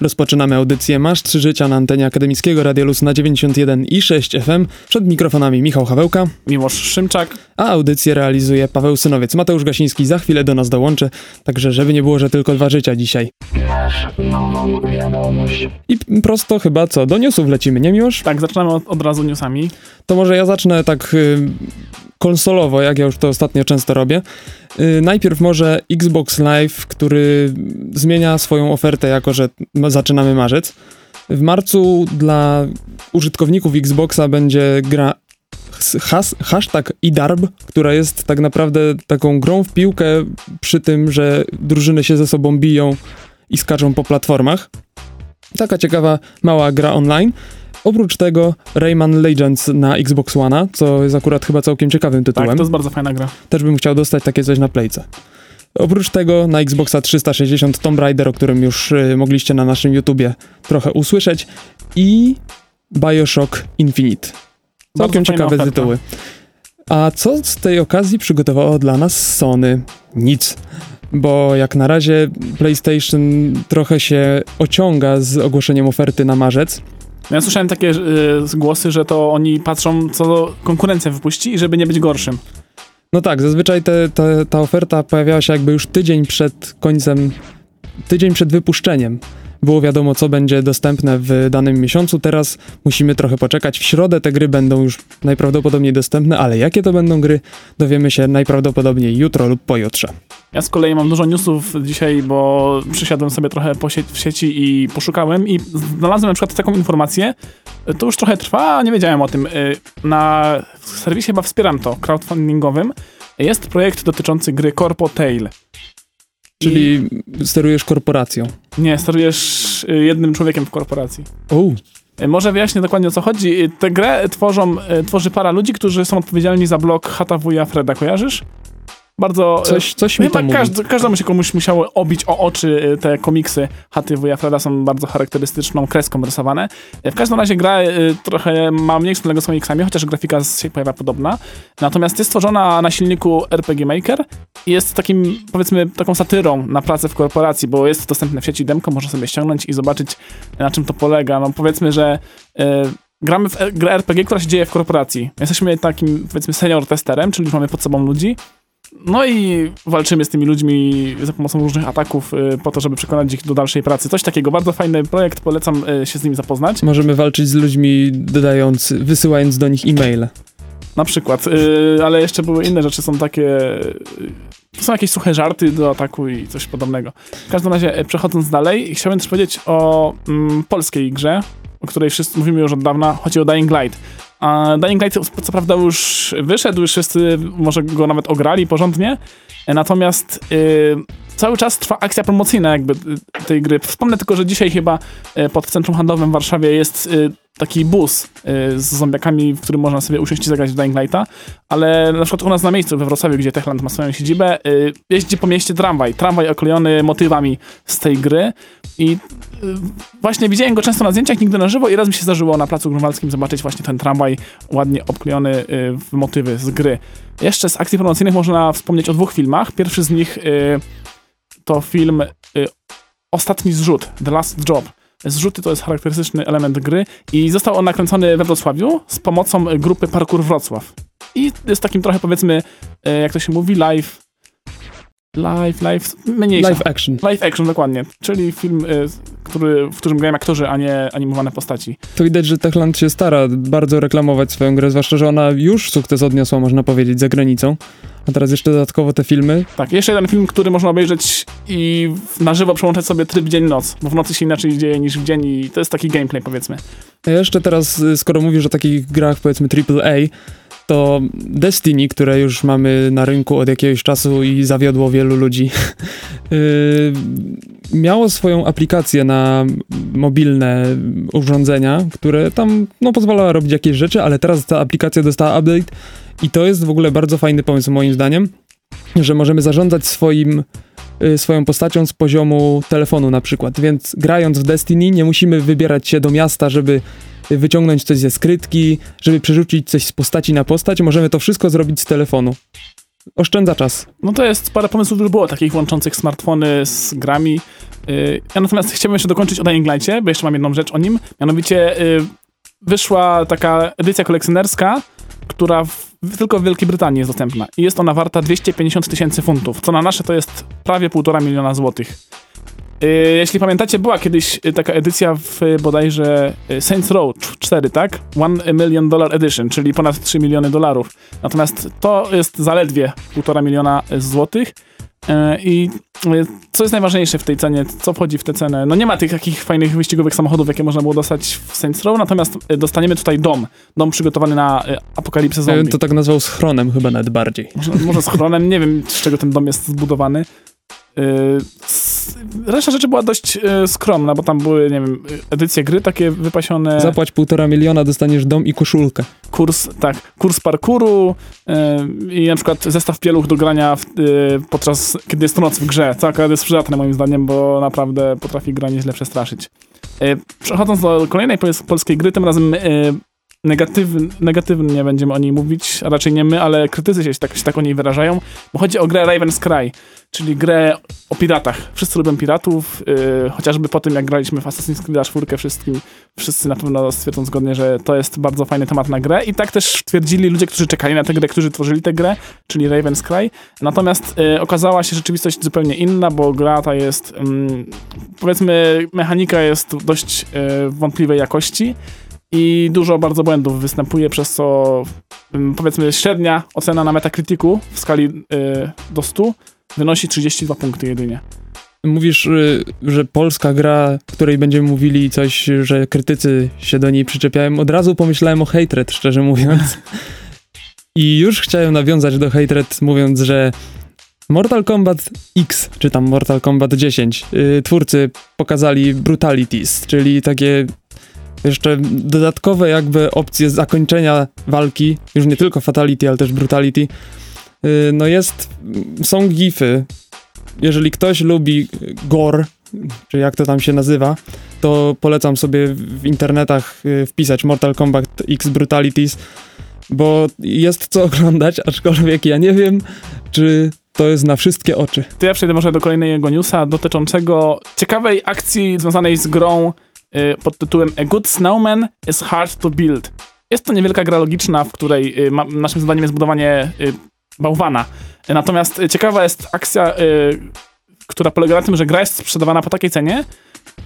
Rozpoczynamy audycję Masz 3 Życia na antenie akademickiego Radiolus na 91 i 6 FM. Przed mikrofonami Michał Hawełka. Miłosz Szymczak. A audycję realizuje Paweł Synowiec. Mateusz Gasiński za chwilę do nas dołączy, także żeby nie było, że tylko dwa życia dzisiaj. I prosto chyba co, do newsów lecimy, nie Miłosz? Tak, zaczynamy od, od razu newsami. To może ja zacznę tak y, konsolowo, jak ja już to ostatnio często robię. Y, najpierw może Xbox Live, który zmienia swoją ofertę, jako że zaczynamy marzec. W marcu dla użytkowników Xboxa będzie gra has, hashtag iDarb, która jest tak naprawdę taką grą w piłkę przy tym, że drużyny się ze sobą biją i skaczą po platformach. Taka ciekawa, mała gra online. Oprócz tego Rayman Legends na Xbox One, co jest akurat chyba całkiem ciekawym tytułem. Tak, to jest bardzo fajna gra. Też bym chciał dostać takie coś na Playce. Oprócz tego na Xboxa 360 Tomb Raider, o którym już y, mogliście na naszym YouTubie trochę usłyszeć i Bioshock Infinite. Całkiem ciekawe oferta. tytuły. A co z tej okazji przygotowało dla nas Sony? Nic. Bo jak na razie PlayStation trochę się ociąga z ogłoszeniem oferty na marzec. Ja słyszałem takie y, głosy, że to oni patrzą, co konkurencja wypuści i żeby nie być gorszym. No tak, zazwyczaj te, te, ta oferta pojawiała się jakby już tydzień przed końcem, tydzień przed wypuszczeniem było wiadomo, co będzie dostępne w danym miesiącu. Teraz musimy trochę poczekać. W środę te gry będą już najprawdopodobniej dostępne, ale jakie to będą gry, dowiemy się najprawdopodobniej jutro lub pojutrze. Ja z kolei mam dużo newsów dzisiaj, bo przysiadłem sobie trochę po sie w sieci i poszukałem i znalazłem na przykład taką informację, to już trochę trwa, nie wiedziałem o tym. Y, na serwisie chyba Wspieram to, crowdfundingowym, jest projekt dotyczący gry Corpo Tail. Czyli I... sterujesz korporacją? Nie, sterujesz y, jednym człowiekiem w korporacji. Oh. Może wyjaśnię dokładnie o co chodzi. Tę grę tworzą, tworzy para ludzi, którzy są odpowiedzialni za blog Hata Wuja Freda, kojarzysz? Bardzo... Coś, coś mi chyba każdy, każdemu się komuś musiało obić o oczy y, te komiksy Haty wuja Freda są bardzo charakterystyczną kreską rysowane. W każdym razie gra trochę ma mniej wspólnego z komiksami, chociaż grafika się pojawia podobna. Natomiast jest stworzona na silniku RPG Maker i jest takim, powiedzmy, taką satyrą na pracę w korporacji, bo jest dostępne w sieci demko, można sobie ściągnąć i zobaczyć na czym to polega. No powiedzmy, że y, gramy w grę RPG, która się dzieje w korporacji. Jesteśmy takim, powiedzmy, senior testerem, czyli mamy pod sobą ludzi no i walczymy z tymi ludźmi za pomocą różnych ataków y, po to, żeby przekonać ich do dalszej pracy. Coś takiego, bardzo fajny projekt, polecam y, się z nim zapoznać. Możemy walczyć z ludźmi dodając, wysyłając do nich e-maile. Na przykład, y, ale jeszcze były inne rzeczy, są takie... Są jakieś suche żarty do ataku i coś podobnego. W każdym razie, przechodząc dalej, chciałbym też powiedzieć o mm, polskiej grze, o której wszyscy mówimy już od dawna. Chodzi o Dying Light. A Dying Light co prawda już wyszedł, już wszyscy może go nawet ograli porządnie, natomiast yy, cały czas trwa akcja promocyjna jakby tej gry. Wspomnę tylko, że dzisiaj chyba y, pod centrum handlowym w Warszawie jest yy, taki bus y, z zombiakami, w którym można sobie usiąść i zagrać w Dying Lighta, ale na przykład u nas na miejscu we Wrocławiu, gdzie Techland ma swoją siedzibę, y, jeździ po mieście tramwaj. Tramwaj oklejony motywami z tej gry i y, właśnie widziałem go często na zdjęciach, nigdy na żywo i raz mi się zdarzyło na Placu Grunwaldzkim zobaczyć właśnie ten tramwaj ładnie obklejony w motywy z gry. Jeszcze z akcji promocyjnych można wspomnieć o dwóch filmach. Pierwszy z nich to film Ostatni zrzut, The Last Job Zrzuty to jest charakterystyczny element gry i został on nakręcony we Wrocławiu z pomocą grupy Parkour Wrocław. I jest takim trochę powiedzmy, e, jak to się mówi, live Live, live, mniejsza. Live action. Live action, dokładnie. Czyli film, e, który, w którym grają aktorzy, a nie animowane postaci. To widać, że Techland się stara bardzo reklamować swoją grę, zwłaszcza, że ona już sukces odniosła, można powiedzieć, za granicą. A teraz jeszcze dodatkowo te filmy. Tak, jeszcze jeden film, który można obejrzeć i na żywo przełączać sobie tryb dzień-noc, bo w nocy się inaczej dzieje niż w dzień i to jest taki gameplay, powiedzmy. A jeszcze teraz, y, skoro mówisz o takich grach, powiedzmy AAA, to Destiny, które już mamy na rynku od jakiegoś czasu i zawiodło wielu ludzi, yy, miało swoją aplikację na mobilne urządzenia, które tam no, pozwalały robić jakieś rzeczy, ale teraz ta aplikacja dostała update i to jest w ogóle bardzo fajny pomysł moim zdaniem, że możemy zarządzać swoim y, swoją postacią z poziomu telefonu na przykład, więc grając w Destiny nie musimy wybierać się do miasta, żeby wyciągnąć coś ze skrytki, żeby przerzucić coś z postaci na postać, możemy to wszystko zrobić z telefonu. oszczędza czas. No to jest, parę pomysłów już było takich łączących smartfony z grami. Y, Ja natomiast chciałbym jeszcze dokończyć o Dying Light'cie, bo jeszcze mam jedną rzecz o nim. Mianowicie y, wyszła taka edycja kolekcjonerska, która w, tylko w Wielkiej Brytanii jest dostępna. I jest ona warta 250 tysięcy funtów, co na nasze to jest prawie półtora miliona złotych. Y, Jeśli pamiętacie, była kiedyś y, taka edycja w y, bodajże Saints Row 4, tak? One Million Dollar Edition, czyli ponad 3 miliony dolarów. Natomiast to jest zaledwie 1,5 miliona złotych. I co jest najważniejsze w tej cenie? Co wchodzi w tę cenę? No nie ma tych takich fajnych wyścigowych samochodów, jakie można było dostać w Saints Row, natomiast dostaniemy tutaj dom. Dom przygotowany na apokalipsę Ja bym zombie. to tak nazwał schronem chyba nawet bardziej. Może, może z chronem, nie wiem z czego ten dom jest zbudowany. S- Reszta rzeczy była dość e, skromna, bo tam były, nie wiem, edycje gry takie wypasione. Zapłać półtora miliona, dostaniesz dom i koszulkę. kurs, tak, kurs parkouru e, i na przykład zestaw pieluch do grania w, podczas, kiedy jest noc w grze, co akurat jest przydatne moim zdaniem, bo naprawdę potrafi gra nieźle przestraszyć. Przechodząc do kolejnej pols- polskiej gry, tym razem negatywnie, negatywnie będziemy o niej mówić, a raczej nie my, ale krytycy się tak, się tak o niej wyrażają, bo chodzi o grę Raven's Cry, czyli grę o piratach. Wszyscy lubią piratów, e, chociażby po tym, jak graliśmy w Assassin's Creed 4 wszystkim, wszyscy na pewno stwierdzą zgodnie, że to jest bardzo fajny temat na grę i tak też twierdzili ludzie, którzy czekali na tę grę, którzy tworzyli tę grę, czyli Raven's Cry. Natomiast e, okazała się rzeczywistość zupełnie inna, bo gra ta jest, mm, powiedzmy, mechanika jest dość e, wątpliwej jakości i dużo bardzo błędów występuje, przez co mm, powiedzmy średnia ocena na Metacriticu w skali e, do 100 wynosi 32 punkty jedynie. Mówisz, y, że polska gra, której będziemy mówili coś, że krytycy się do niej przyczepiają. Od razu pomyślałem o Hatred, szczerze mówiąc. I już chciałem nawiązać do Hatred, mówiąc, że Mortal Kombat X, czy tam Mortal Kombat 10, y, twórcy pokazali brutalities, czyli takie jeszcze dodatkowe jakby opcje zakończenia walki, już nie tylko fatality, ale też brutality. Y, No jest, są gify, jeżeli ktoś lubi gore, czy jak to tam się nazywa, to polecam sobie w internetach y, wpisać Mortal Kombat X Brutalities, bo jest co oglądać, aczkolwiek ja nie wiem, czy to jest na wszystkie oczy. To ja przejdę może do kolejnego newsa dotyczącego ciekawej akcji związanej z grą pod tytułem A Good Snowman is Hard to Build. Jest to niewielka gra logiczna, w której y, naszym zadaniem jest budowanie y, bałwana. Y, Natomiast y, ciekawa jest akcja, y, która polega na tym, że gra jest sprzedawana po takiej cenie,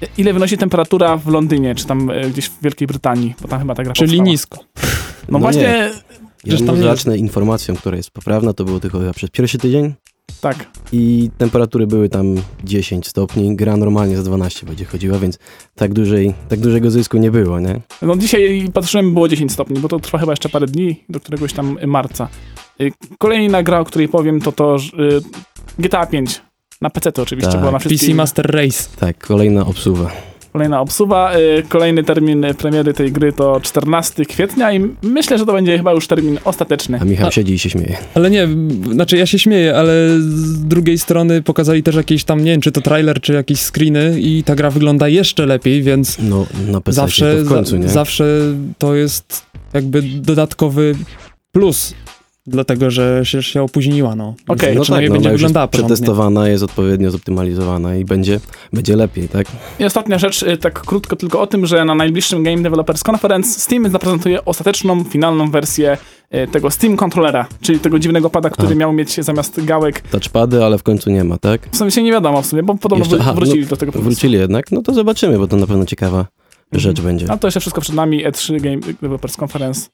y, ile wynosi temperatura w Londynie, czy tam y, gdzieś w Wielkiej Brytanii, bo tam chyba ta gra Czyli powstała. nisko. No, No właśnie, nie. Jest- zacznę informacją, która jest poprawna, to było tylko chyba przez pierwszy tydzień tak. i temperatury były tam 10 stopni, gra normalnie za 12 będzie chodziła, więc tak, dużej, tak dużego zysku nie było, nie? No dzisiaj patrzyłem, było 10 stopni, bo to trwa chyba jeszcze parę dni, do któregoś tam marca. Y, Kolejna gra, o której powiem, to to że, y, GTA 5. Na PC to oczywiście Tak. była na PC wszystkich. Master Race. Tak, kolejna obsuwa. Kolejna obsuwa. Y, Kolejny termin premiery tej gry to 14 kwietnia i myślę, że to będzie chyba już termin ostateczny. A Michał A- siedzi i się śmieje. Ale nie, znaczy ja się śmieję, ale z drugiej strony pokazali też jakieś tam, nie wiem, czy to trailer, czy jakieś screeny i ta gra wygląda jeszcze lepiej, więc No, na zawsze, to w końcu, za, zawsze to jest jakby dodatkowy plus, dlatego że się, się opóźniła, no. Okej. no przynajmniej tak, no, będzie jest wyglądała porządnie. przetestowana, jest odpowiednio zoptymalizowana i będzie, będzie lepiej, tak? I ostatnia rzecz, y, tak krótko tylko o tym, że na najbliższym Game Developers Conference Steam zaprezentuje ostateczną, finalną wersję y, tego Steam Controllera, czyli tego dziwnego pada, który A. miał mieć zamiast gałek. Touchpady, ale w końcu nie ma, tak? W sumie się nie wiadomo w sumie, bo podobno Jeszcze- aha, wrócili no, do tego pomysłu. Wrócili jednak, no to zobaczymy, bo to na pewno ciekawa rzecz Mhm. będzie. A to jeszcze wszystko przed nami, E3 Game Developers Conference.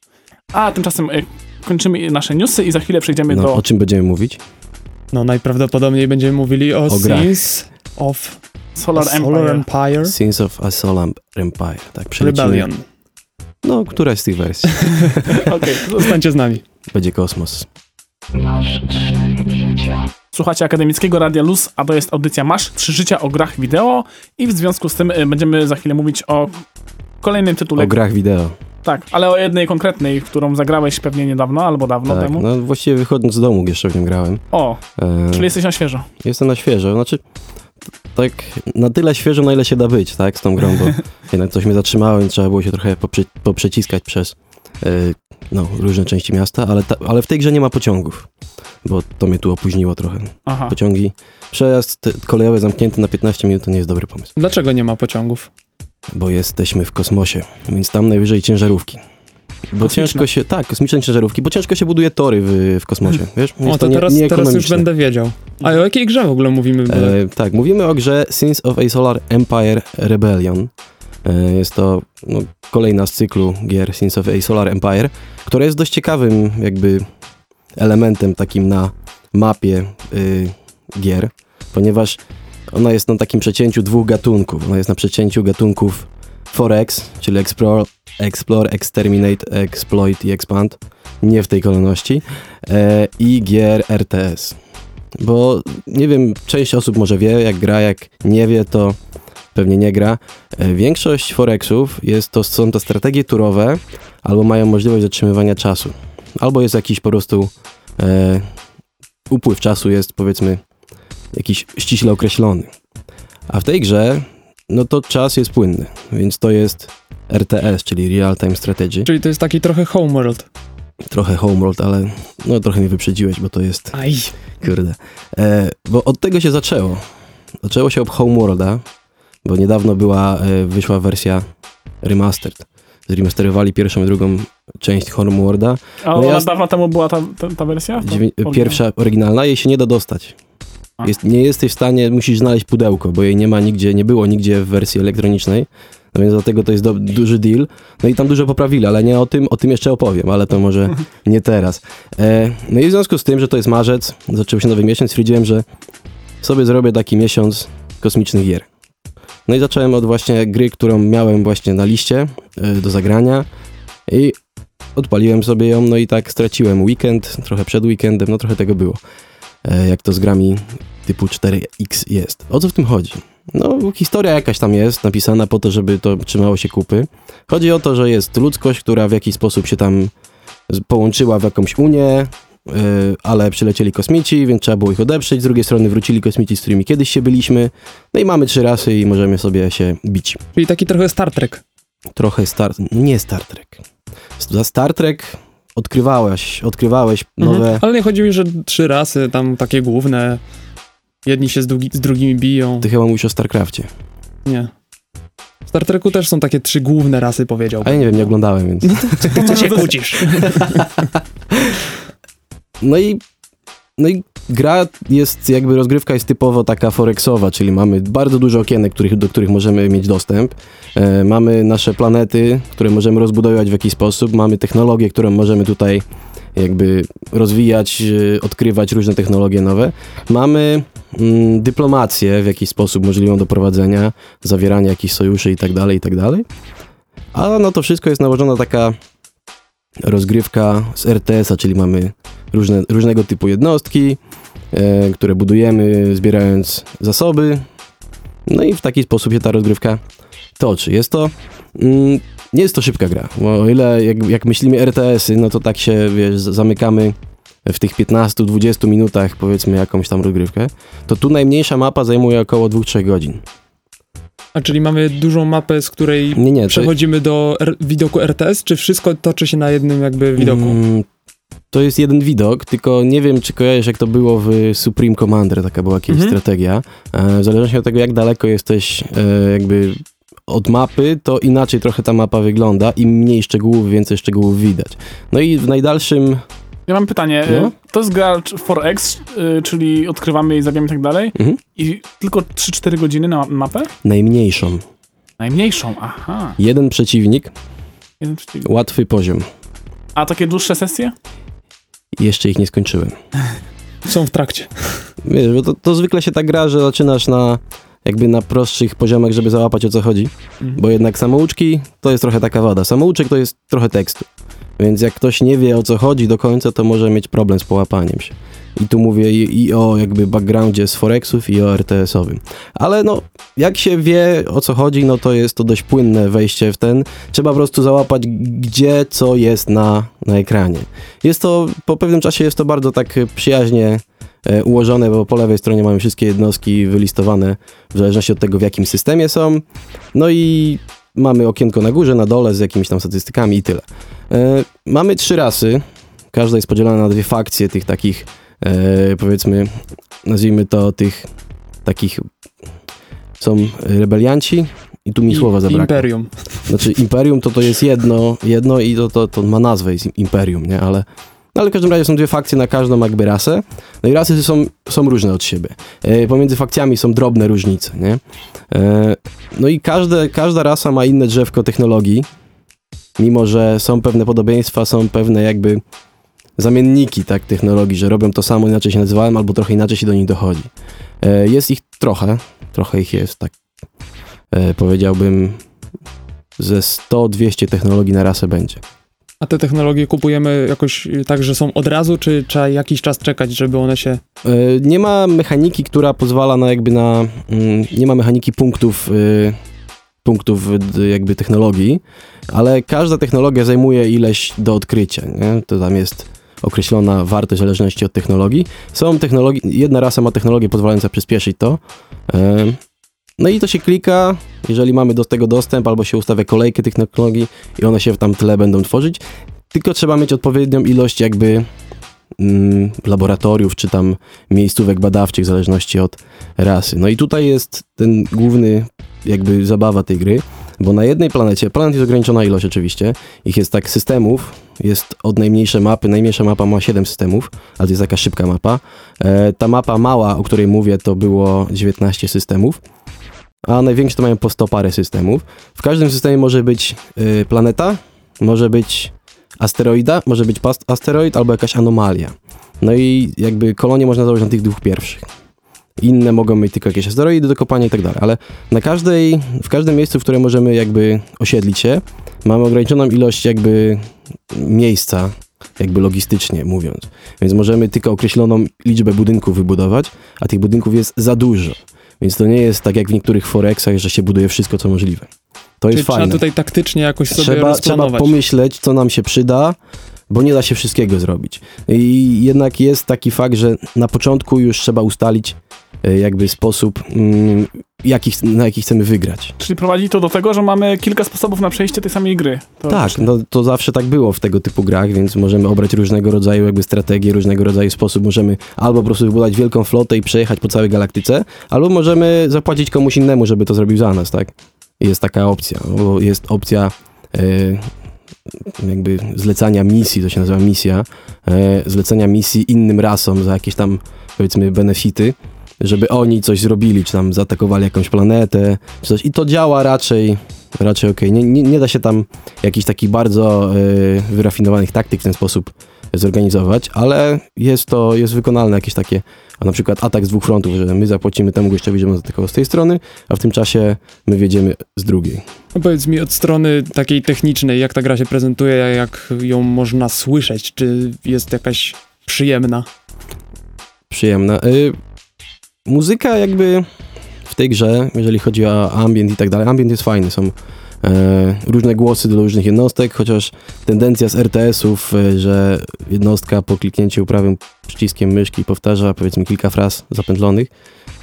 A tymczasem y, kończymy nasze newsy i za chwilę przejdziemy No, do... o czym będziemy mówić? No najprawdopodobniej będziemy mówili o, O. Sins of Solar, Solar Empire. Empire, Sins of a Solar Empire, tak, przelecimy. Rebellion. No, któraś z tych wersji. Okej, Zostańcie z nami. Będzie kosmos. Słuchacie Akademickiego Radia Luz, a to jest audycja Masz, trzy życia o grach wideo i w związku z tym y, będziemy za chwilę mówić o kolejnym tytule. O grach wideo. Tak, ale o jednej konkretnej, którą zagrałeś pewnie niedawno albo dawno tak, temu. no właściwie wychodząc z domu jeszcze w nim grałem. O, E, czyli jesteś na świeżo. Jestem na świeżo, znaczy tak na tyle świeżo, na ile się da być, tak, z tą grą, bo jednak coś mnie zatrzymało, więc trzeba było się trochę poprze, poprzeciskać przez e, no, różne części miasta, ale, ta, ale w tej grze nie ma pociągów, bo to mnie tu opóźniło trochę. Aha. Pociągi, przejazd kolejowy zamknięty na 15 minut to nie jest dobry pomysł, Dlaczego nie ma pociągów? Bo jesteśmy w kosmosie, więc tam najwyżej ciężarówki. Bo Kosmiczne. ciężko się, tak, kosmiczne ciężarówki, bo ciężko się buduje tory w, w kosmosie, wiesz? Jest O, to nie- teraz, teraz już będę wiedział. A o jakiej grze w ogóle mówimy? E, tak, mówimy o grze Sins of a Solar Empire Rebellion. E, jest to no, kolejna z cyklu gier Sins of a Solar Empire, która jest dość ciekawym jakby elementem takim na mapie y, gier, ponieważ ona jest na takim przecięciu dwóch gatunków. Ona jest na przecięciu gatunków 4X, czyli Explore, Explore Exterminate, Exploit i Expand, nie w tej kolejności, e, i gier RTS. Bo nie wiem, część osób może wie, jak gra, jak nie wie, to pewnie nie gra. E, Większość Forexów jest to, są to strategie turowe, albo mają możliwość zatrzymywania czasu. Albo jest jakiś po prostu e, upływ czasu jest powiedzmy jakiś ściśle określony. A w tej grze, no to czas jest płynny, więc to jest RTS, czyli Real Time Strategy. Czyli to jest taki trochę homeworld. Trochę Homeworld, ale no trochę mnie wyprzedziłeś, bo to jest Aj. Kurde. E, bo od tego się zaczęło. Zaczęło się od Homeworlda, bo niedawno była, e, wyszła wersja remastered. Zremasterowali pierwszą i drugą część Homeworlda. A No ona ja- dawno temu była ta, ta, ta wersja? Dziewię- pierwsza oryginalna, jej się nie da dostać. Jest, nie jesteś w stanie, musisz znaleźć pudełko, bo jej nie ma nigdzie, nie było nigdzie w wersji elektronicznej. No więc dlatego to jest do, duży deal. No i tam dużo poprawili, ale nie o tym, o tym jeszcze opowiem, ale to może nie teraz. E, no i w związku z tym, że to jest marzec, zaczął się nowy miesiąc, stwierdziłem, że sobie zrobię taki miesiąc kosmicznych gier. No i zacząłem od właśnie gry, którą miałem właśnie na liście e, do zagrania i odpaliłem sobie ją, no i tak straciłem weekend, trochę przed weekendem, no trochę tego było. E, jak to z grami typu 4X jest. O co w tym chodzi? No, historia jakaś tam jest napisana po to, żeby to trzymało się kupy. Chodzi o to, że jest ludzkość, która w jakiś sposób się tam połączyła w jakąś unię, yy, ale przylecieli kosmici, więc trzeba było ich odeprzeć. Z drugiej strony wrócili kosmici, z którymi kiedyś się byliśmy. No i mamy trzy rasy i możemy sobie się bić. Czyli taki trochę Star Trek. Trochę Star... Nie Star Trek. Za Star Trek odkrywałeś, odkrywałeś nowe... Mhm. Ale nie chodzi mi, że trzy rasy tam takie główne. Jedni się z, drugi, z drugimi biją. Ty chyba mówisz o StarCrafcie. Nie. W Star Treku też są takie trzy główne rasy, powiedział. A ja nie wiem, nie oglądałem, więc... Co się kłócisz? No i, no i gra jest, jakby rozgrywka jest typowo taka forexowa, czyli mamy bardzo dużo okienek, których, do których możemy mieć dostęp. E, mamy nasze planety, które możemy rozbudowywać w jakiś sposób. Mamy technologię, którą możemy tutaj jakby rozwijać, e, odkrywać różne technologie nowe. Mamy mm, dyplomację w jakiś sposób możliwą do prowadzenia, zawieranie jakichś sojuszy i tak dalej, i tak. A na to wszystko jest nałożona taka rozgrywka z RTS-a, czyli mamy różne, różnego typu jednostki, e, które budujemy zbierając zasoby. No i w taki sposób się ta rozgrywka toczy. Jest to... Mm, nie jest to szybka gra, bo o ile jak, jak myślimy RTS-y, no to tak się, wiesz, zamykamy w tych 15-20 minutach, powiedzmy, jakąś tam rozgrywkę, to tu najmniejsza mapa zajmuje około 2-3 godzin. A czyli mamy dużą mapę, z której Nie, nie, to, przechodzimy do widoku RTS, czy wszystko toczy się na jednym jakby widoku? Mm, To jest jeden widok, tylko nie wiem, czy kojarzysz, jak to było w Supreme Commander, taka była kiedyś Mhm. strategia. E, W zależności od tego, jak daleko jesteś e, jakby od mapy, to inaczej trochę ta mapa wygląda. Im mniej szczegółów, więcej szczegółów widać. No i w najdalszym... Ja mam pytanie. No? y, To jest gra 4X, y, czyli odkrywamy i zabijamy i tak dalej. Mhm. I tylko 3-4 godziny na mapę? Najmniejszą. Najmniejszą, aha. Jeden przeciwnik, Jeden przeciw. łatwy poziom. A takie dłuższe sesje? Jeszcze ich nie skończyłem. Są w trakcie. Wiesz, bo to, to zwykle się tak gra, że zaczynasz na jakby na prostszych poziomach, żeby załapać o co chodzi. Mhm. Bo jednak samouczki to jest trochę taka wada. Samouczek to jest trochę tekstu. Więc jak ktoś nie wie o co chodzi do końca, to może mieć problem z połapaniem się. I tu mówię i, i o jakby backgroundzie z Forexów i o RTS-owym. Ale no, jak się wie o co chodzi, no to jest to dość płynne wejście w ten. Trzeba po prostu załapać, gdzie co jest na, na ekranie. Jest to, po pewnym czasie jest to bardzo tak przyjaźnie e, ułożone, bo po lewej stronie mamy wszystkie jednostki wylistowane w zależności od tego, w jakim systemie są. No i mamy okienko na górze, na dole z jakimiś tam statystykami i tyle. E, mamy trzy rasy. Każda jest podzielona na dwie fakcje tych takich, powiedzmy, nazwijmy to tych takich, są rebelianci i tu mi I- słowa zabrakło. Imperium. Znaczy imperium to to jest jedno, jedno i to, to, to ma nazwę, jest imperium, nie? Ale, no ale w każdym razie są dwie fakcje na każdą jakby rasę. No i rasy są, są różne od siebie. E, pomiędzy fakcjami są drobne różnice, nie? E, no i każde, każda rasa ma inne drzewko technologii, mimo że są pewne podobieństwa, są pewne jakby zamienniki tak technologii, że robią to samo, inaczej się nazywają, albo trochę inaczej się do nich dochodzi. E, jest ich trochę, trochę ich jest, tak e, powiedziałbym ze 100-200 technologii na rasę będzie. A te technologie kupujemy jakoś tak, że są od razu, czy trzeba jakiś czas czekać, żeby one się... E, Nie ma mechaniki, która pozwala na jakby na... mm, Nie ma mechaniki punktów, y, punktów jakby technologii, ale każda technologia zajmuje ileś do odkrycia, nie? To tam jest określona wartość w zależności od technologii. Są technologie, jedna rasa ma technologię pozwalająca przyspieszyć to. No i to się klika, jeżeli mamy do tego dostęp, albo się ustawia kolejkę tych technologii i one się w tam tle będą tworzyć. Tylko trzeba mieć odpowiednią ilość jakby mm, laboratoriów, czy tam miejscówek badawczych, w zależności od rasy. No i tutaj jest ten główny jakby zabawa tej gry, bo na jednej planecie, planet jest ograniczona ilość oczywiście, ich jest tak systemów, jest od najmniejszej mapy, najmniejsza mapa ma 7 systemów, ale to jest taka szybka mapa. E, ta mapa mała, o której mówię, to było 19 systemów, a największe to mają po 100 parę systemów. W każdym systemie może być y, planeta, może być asteroida, może być asteroid albo jakaś anomalia. No i jakby kolonie można założyć na tych dwóch pierwszych. Inne mogą mieć tylko jakieś asteroidy do kopania i tak dalej, ale na każdej, w każdym miejscu, w którym możemy jakby osiedlić się, mamy ograniczoną ilość jakby miejsca, jakby logistycznie mówiąc. Więc możemy tylko określoną liczbę budynków wybudować, a tych budynków jest za dużo. Więc to nie jest tak jak w niektórych forexach, że się buduje wszystko, co możliwe. To Czyli jest trzeba fajne. tutaj taktycznie jakoś sobie Trzeba, trzeba pomyśleć, co nam się przyda, bo nie da się wszystkiego zrobić. I jednak jest taki fakt, że na początku już trzeba ustalić e, jakby sposób, mm, jaki, na jaki chcemy wygrać. Czyli prowadzi to do tego, że mamy kilka sposobów na przejście tej samej gry. To Tak, no to zawsze tak było w tego typu grach, więc możemy obrać różnego rodzaju jakby strategie, różnego rodzaju sposób. Możemy albo po prostu wybudować wielką flotę i przejechać po całej galaktyce, albo możemy zapłacić komuś innemu, żeby to zrobił za nas, tak? Jest taka opcja, bo jest opcja e, jakby zlecania misji, to się nazywa misja, e, zlecenia misji innym rasom za jakieś tam powiedzmy benefity, żeby oni coś zrobili, czy tam zaatakowali jakąś planetę, czy coś. I to działa raczej, raczej okej. Nie, nie, nie da się tam jakichś takich bardzo e, wyrafinowanych taktyk w ten sposób zorganizować, ale jest to, jest wykonalne jakieś takie, a na przykład atak z dwóch frontów, że my zapłacimy temu gościowi, żeby on zaatakował z tej strony, a w tym czasie my wiedziemy z drugiej. No Powiedz mi od strony takiej technicznej, jak ta gra się prezentuje, jak ją można słyszeć, czy jest jakaś przyjemna? przyjemna. Y, muzyka jakby w tej grze, jeżeli chodzi o ambient i tak dalej, ambient jest fajny, są różne głosy do różnych jednostek, chociaż tendencja z RTS-ów, e, że jednostka po kliknięciu prawym przyciskiem myszki powtarza powiedzmy kilka fraz zapętlonych,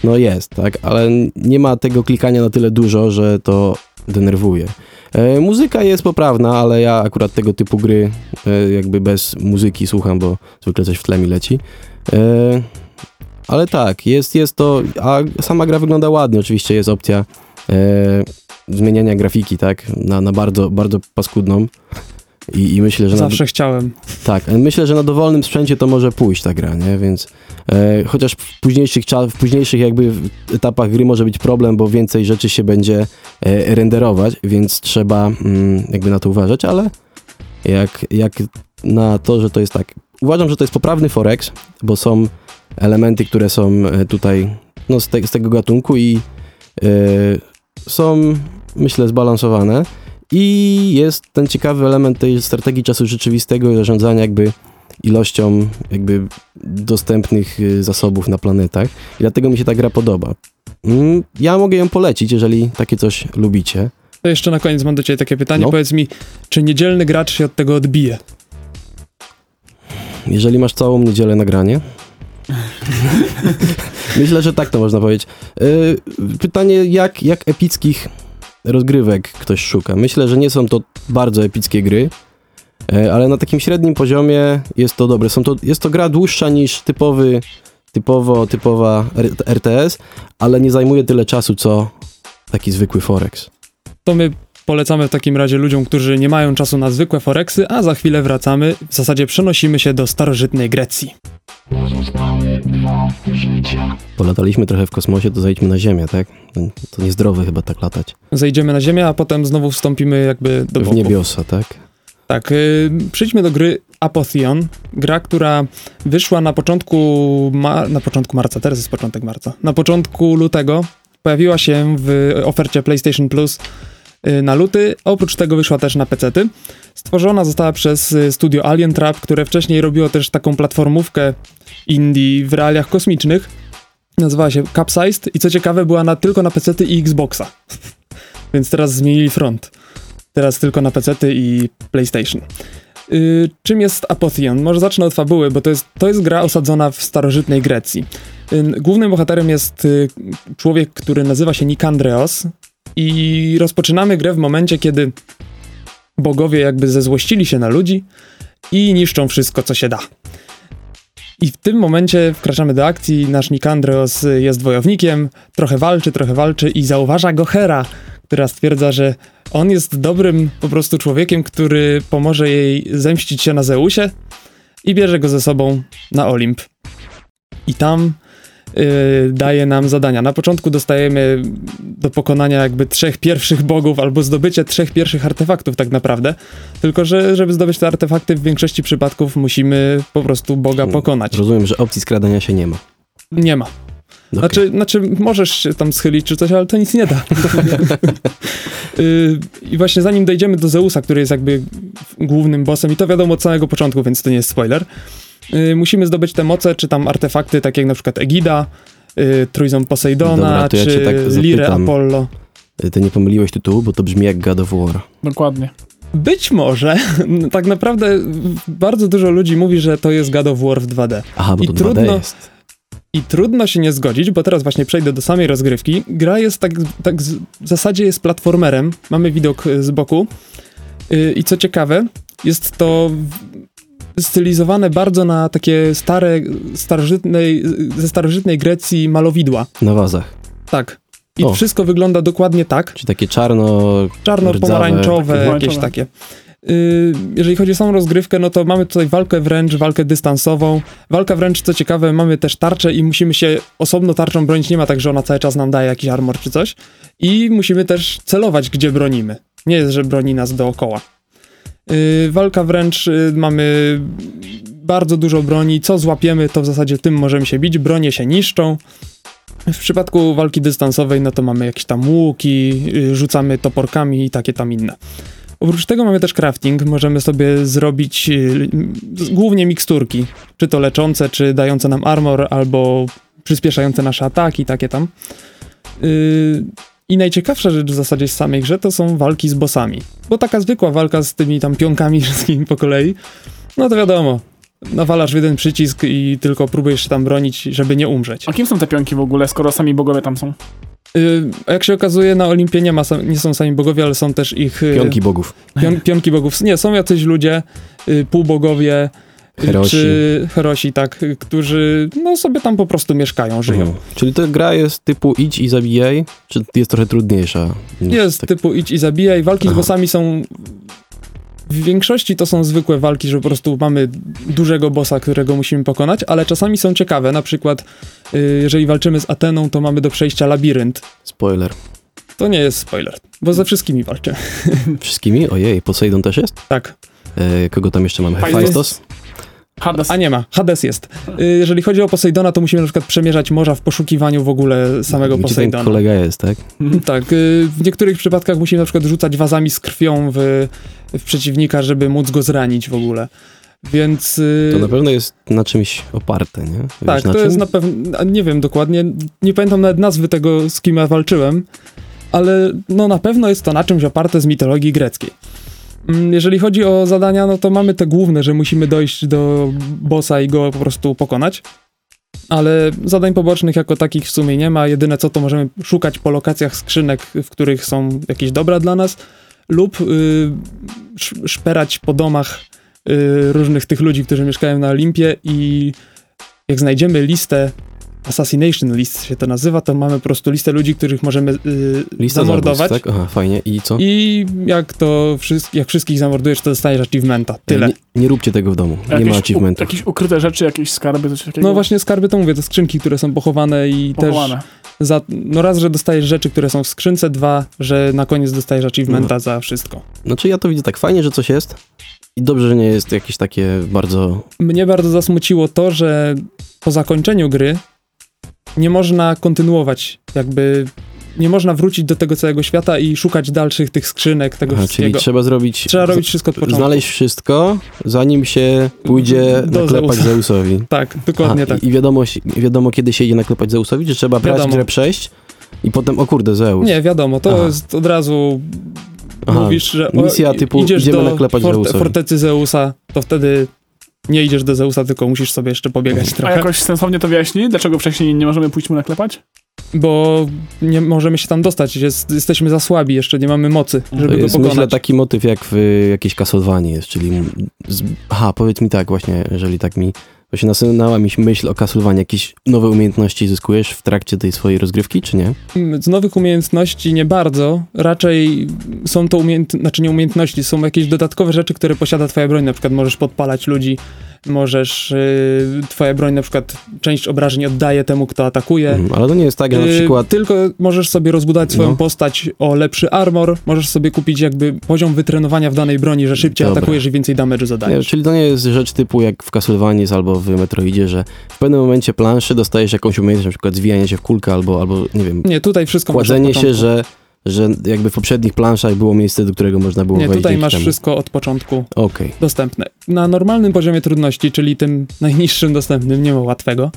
no jest, tak, ale nie ma tego klikania na tyle dużo, że to denerwuje. E, muzyka jest poprawna, ale ja akurat tego typu gry e, jakby bez muzyki słucham, bo zwykle coś w tle mi leci. E, ale tak, jest, jest to, a sama gra wygląda ładnie, oczywiście jest opcja e, zmieniania grafiki, tak, na, na bardzo, bardzo paskudną. I, i myślę, że na, Zawsze chciałem. tak, myślę, że na dowolnym sprzęcie to może pójść ta gra, nie, więc e, chociaż w późniejszych, w późniejszych jakby etapach gry może być problem, bo więcej rzeczy się będzie e, renderować, więc trzeba mm, jakby na to uważać, ale jak, jak na to, że to jest tak, uważam, że to jest poprawny Forex, bo są elementy, które są e, tutaj no, z, te, z tego gatunku i e, są, myślę, zbalansowane. I jest ten ciekawy element tej strategii czasu rzeczywistego i zarządzania jakby ilością jakby dostępnych y, zasobów na planetach. I dlatego mi się ta gra podoba. Mm, Ja mogę ją polecić, jeżeli takie coś lubicie. To jeszcze na koniec mam do ciebie takie pytanie. No. Powiedz mi, czy niedzielny gracz się od tego odbije? Jeżeli masz całą niedzielę nagranie. Myślę, że tak to można powiedzieć. Y, Pytanie, jak, jak epickich rozgrywek ktoś szuka. Myślę, że nie są to bardzo epickie gry, e, ale na takim średnim poziomie jest to dobre. Są to, jest to gra dłuższa niż typowy, typowo, typowa RTS, ale nie zajmuje tyle czasu, co taki zwykły Forex. To my polecamy w takim razie ludziom, którzy nie mają czasu na zwykłe foreksy, a za chwilę wracamy. W zasadzie przenosimy się do starożytnej Grecji. Polataliśmy trochę w kosmosie, to zejdźmy na Ziemię, tak? To, niezdrowe chyba tak latać. Zejdziemy na ziemię, a potem znowu wstąpimy jakby do W boku. niebiosa, tak? Tak, y, przejdźmy do gry Apotheon. Gra, która wyszła na początku, na początku marca, teraz jest początek marca. Na początku lutego pojawiła się w ofercie PlayStation Plus na luty. Oprócz tego wyszła też na PC-ty. Stworzona została przez y, studio Alien Trap, które wcześniej robiło też taką platformówkę indie w realiach kosmicznych. Nazywała się Capsized i co ciekawe była na, tylko na PC-ty i Xboxa. Więc teraz zmienili front. Teraz tylko na PC-ty i PlayStation. Yy, czym jest Apotheon? Może zacznę od fabuły, bo to jest, to jest gra osadzona w starożytnej Grecji. Yy, głównym bohaterem jest yy, człowiek, który nazywa się Nikandreos i rozpoczynamy grę w momencie, kiedy bogowie jakby zezłościli się na ludzi i niszczą wszystko, co się da. I w tym momencie wkraczamy do akcji, nasz Nikandreos y, jest wojownikiem, trochę walczy, trochę walczy i zauważa go Hera, która stwierdza, że on jest dobrym po prostu człowiekiem, który pomoże jej zemścić się na Zeusie i bierze go ze sobą na Olimp. I tam daje nam zadania. Na początku dostajemy do pokonania jakby trzech pierwszych bogów albo zdobycie trzech pierwszych artefaktów tak naprawdę. Tylko, że żeby zdobyć te artefakty w większości przypadków musimy po prostu Boga pokonać. Rozumiem, że opcji skradania się nie ma. Nie ma. Okej. Znaczy, znaczy, możesz się tam schylić czy coś, ale to nic nie da. Yy, I właśnie zanim dojdziemy do Zeusa, który jest jakby głównym bossem, i to wiadomo od samego początku, więc to nie jest spoiler, yy, musimy zdobyć te moce, czy tam artefakty, takie jak na przykład Egida, yy, Trójząb Posejdona, Dobra, to ja czy cię tak Lirę. Apollo. Y, Ty nie pomyliłeś tytułu, bo to brzmi jak God of War. Dokładnie. Być może, tak naprawdę bardzo dużo ludzi mówi, że to jest God of War w 2D. Aha, bo I to 2D trudno- jest. I trudno się nie zgodzić, bo teraz właśnie przejdę do samej rozgrywki. Gra jest tak, tak z- w zasadzie jest platformerem. Mamy widok y, z boku. Y, I co ciekawe, jest to stylizowane bardzo na takie stare, starożytnej, ze starożytnej Grecji malowidła. Na wazach. Tak. I O. wszystko wygląda dokładnie tak. Czy takie czarno... Czarno-pomarańczowe, jakieś takie. Y, Jeżeli chodzi o samą rozgrywkę, no to mamy tutaj walkę wręcz, walkę dystansową. Walka wręcz, co ciekawe, mamy też tarczę i musimy się osobno tarczą bronić. Nie ma tak, że ona cały czas nam daje jakiś armor czy coś. I musimy też celować, gdzie bronimy. Nie jest, że broni nas dookoła. Y, Walka wręcz, y, mamy bardzo dużo broni. Co złapiemy, to w zasadzie tym możemy się bić. Bronie się niszczą. W przypadku walki dystansowej, no to mamy jakieś tam łuki, y, rzucamy toporkami i takie tam inne. Oprócz tego mamy też crafting. Możemy sobie zrobić głównie miksturki, czy to leczące, czy dające nam armor, albo przyspieszające nasze ataki, takie tam. I najciekawsza rzecz w zasadzie z samej grze to są walki z bossami. Bo taka zwykła walka z tymi tam pionkami wszystkimi po kolei, no to wiadomo, nawalasz w jeden przycisk i tylko próbujesz się tam bronić, żeby nie umrzeć. A kim są te pionki w ogóle, skoro sami bogowie tam są? Y, a jak się okazuje, na Olimpie nie, ma, sam- nie są sami bogowie, ale są też ich... y, Pionki bogów. Pion, pionki bogów. Nie, są jacyś ludzie, y, półbogowie, Herosi. czy herosi, tak, którzy no sobie tam po prostu mieszkają, żyją. Mhm. Czyli ta gra jest typu idź i zabijaj, czy jest trochę trudniejsza? Jest tak- typu idź i zabijaj. Walki z Aha. bossami są... W większości to są zwykłe walki, że po prostu mamy dużego bossa, którego musimy pokonać, ale czasami są ciekawe. Na przykład, y, jeżeli walczymy z Ateną, to mamy do przejścia labirynt. Spoiler. To nie jest spoiler, bo ze wszystkimi walczę. Wszystkimi? Ojej, Poseidon też jest? Tak. E, kogo tam jeszcze mamy? Hephaistos. Hades. A nie ma, Hades jest. Y, Jeżeli chodzi o Posejdona, to musimy na przykład przemierzać morza w poszukiwaniu w ogóle samego Gdzie ten Posejdona. kolega jest, tak? Tak, y, w niektórych przypadkach musimy na przykład rzucać wazami z krwią w, w przeciwnika, żeby móc go zranić w ogóle. Więc. y, To na pewno jest na czymś oparte, nie? Wiesz, tak, to czym? jest na pewno. Nie wiem dokładnie, nie pamiętam nawet nazwy tego, z kim ja walczyłem, ale no na pewno jest to na czymś oparte z mitologii greckiej. Mm, Jeżeli chodzi o zadania, no to mamy te główne, że musimy dojść do bossa i go po prostu pokonać. ale zadań pobocznych jako takich w sumie nie ma. Jedyne co to możemy szukać po lokacjach skrzynek, w których są jakieś dobra dla nas, lub y, sz- szperać po domach y, różnych tych ludzi, którzy mieszkają na Olimpie i jak znajdziemy listę Assassination List się to nazywa, to mamy po prostu listę ludzi, których możemy y, Lista zamordować. zabójstw, tak? Aha, fajnie. I co? I jak to wszystk- jak wszystkich zamordujesz, to dostajesz achievementa. Tyle. Nie, nie róbcie tego w domu. Nie Jakieś ma u- achievementów. Jakieś ukryte rzeczy, jakieś skarby, coś takiego? No właśnie skarby to mówię, to skrzynki, które są pochowane i Pochowane. też za, no raz, że dostajesz rzeczy, które są w skrzynce, dwa, że na koniec dostajesz achievementa za wszystko. Znaczy ja to widzę tak fajnie, że coś jest i dobrze, że nie jest jakieś takie bardzo... Mnie bardzo zasmuciło to, że po zakończeniu gry nie można kontynuować, jakby nie można wrócić do tego całego świata i szukać dalszych tych skrzynek, tego Aha, czyli wszystkiego. trzeba zrobić... Trzeba robić wszystko od początku. Znaleźć wszystko, zanim się pójdzie Do naklepać Zeusa. Zeusowi. Tak, dokładnie Aha, tak. I wiadomo, wiadomo, kiedy się idzie naklepać Zeusowi, że trzeba brać Wiadomo. grę przejść i potem, o kurde, Zeus. Nie, wiadomo, to Aha. jest od razu Aha, mówisz, że o, misja typu idziesz idziemy do naklepać Zeusowi. fortecy Zeusa, to wtedy nie idziesz do Zeusa, tylko musisz sobie jeszcze pobiegać A trochę, jakoś sensownie to wyjaśni? Dlaczego wcześniej nie możemy pójść mu naklepać? bo nie możemy się tam dostać, jest, jesteśmy za słabi, jeszcze nie mamy mocy, To żeby go jest, pokonać. myślę, taki motyw jak w y, jakiejś Castlevanii jest, czyli... Z, aha, powiedz mi tak właśnie, jeżeli tak mi... Właśnie nasunęła mi się myśl o Castlevanii. Jakieś nowe umiejętności zyskujesz w trakcie tej swojej rozgrywki, czy nie? Z nowych umiejętności nie bardzo, raczej są to umiejętności, znaczy nie umiejętności, są jakieś dodatkowe rzeczy, które posiada twoja broń, na przykład możesz podpalać ludzi, możesz, yy, twoja broń na przykład część obrażeń oddaje temu, kto atakuje, Mhm, ale to nie jest tak, że na Yy, przykład... Tylko możesz sobie rozbudować swoją No. postać o lepszy armor, możesz sobie kupić jakby poziom wytrenowania w danej broni, że szybciej Dobra. atakujesz i więcej damage'u Nie, zadajesz. czyli to nie jest rzecz typu jak w Castlevanii jest albo w Metroidzie, że w pewnym momencie planszy dostajesz jakąś umiejętność, na przykład zwijanie się w kulkę albo, albo nie wiem, Nie, tutaj wszystko kładzenie się, że, że jakby w poprzednich planszach było miejsce, do którego można było Nie, wejść tutaj dzięki masz temu. wszystko od początku Okej. dostępne. Na normalnym poziomie trudności, czyli tym najniższym dostępnym, nie ma łatwego,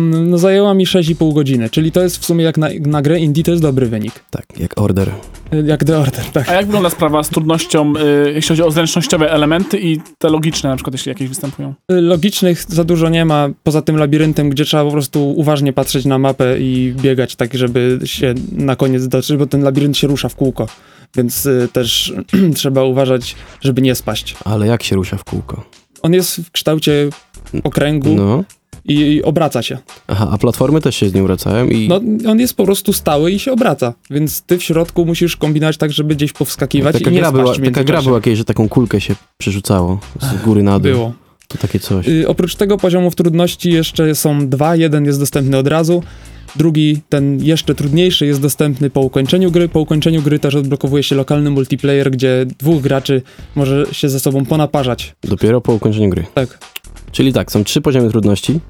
no zajęła mi 6,5 godziny, czyli to jest w sumie jak na, na grę indie to jest dobry wynik. Tak, jak Order. Y, Jak The Order, tak. A jak wygląda sprawa z trudnością, y, jeśli chodzi o zręcznościowe elementy i te logiczne, na przykład jeśli jakieś występują? Y, Logicznych za dużo nie ma, poza tym labiryntem, gdzie trzeba po prostu uważnie patrzeć na mapę i biegać tak, żeby się na koniec dotrzeć, bo ten labirynt się rusza w kółko, więc y, też trzeba uważać, żeby nie spaść. Ale jak się rusza w kółko? On jest w kształcie okręgu No. I, i obraca się. Aha, a platformy też się z nim wracają i No, on jest po prostu stały i się obraca, więc ty w środku musisz kombinować tak, żeby gdzieś powskakiwać taka i nie gra, była, taka gra była kiedyś, że taką kulkę się przerzucało z góry na dół. Było. To takie coś. Y, oprócz tego poziomów trudności jeszcze są dwa. Jeden jest dostępny od razu, drugi, ten jeszcze trudniejszy, jest dostępny po ukończeniu gry. Po ukończeniu gry też odblokowuje się lokalny multiplayer, gdzie dwóch graczy może się ze sobą ponaparzać. Dopiero po ukończeniu gry. Tak, Czyli tak, są trzy poziomy trudności.